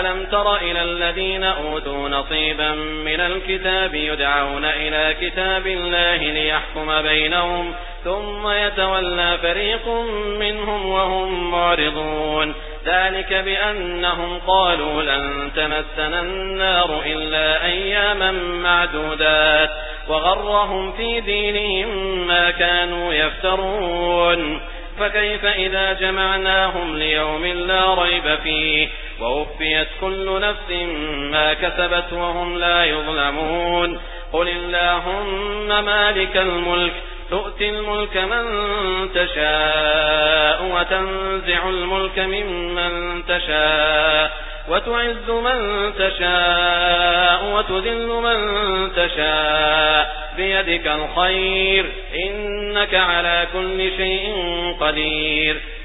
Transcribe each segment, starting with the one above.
ألم تر إلى الذين أوتوا نصيبا من الكتاب يدعون إلى كتاب الله ليحكم بينهم ثم يتولى فريق منهم وهم معرضون. ذلك بأنهم قالوا لن تمسنا النار إلا أياما معدودات وغرهم في دينهم ما كانوا يفترون. فكيف إذا جمعناهم ليوم لا ريب فيه؟ ووفيت كل نفس ما كسبت وهم لا يظلمون. قل اللهم مالك الملك تؤتي الملك من تشاء وتنزع الملك ممن تشاء وتعز من تشاء وتذل من تشاء. بيدك الخير إنك على كل شيء قدير.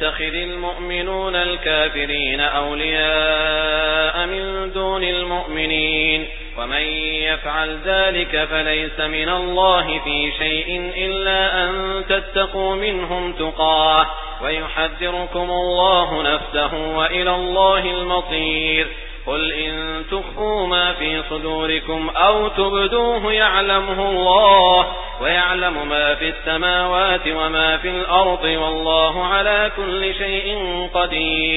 يتخذ المؤمنون الكافرين أولياء من دون المؤمنين ومن يفعل ذلك فليس من الله في شيء إلا أن تتقوا منهم تقاه ويحذركم الله نفسه وإلى الله المطير قل إن تخفوا ما في صدوركم أو تبدوه يعلمه الله ويعلم ما في السماوات وما في الأرض والله على كل شيء قدير.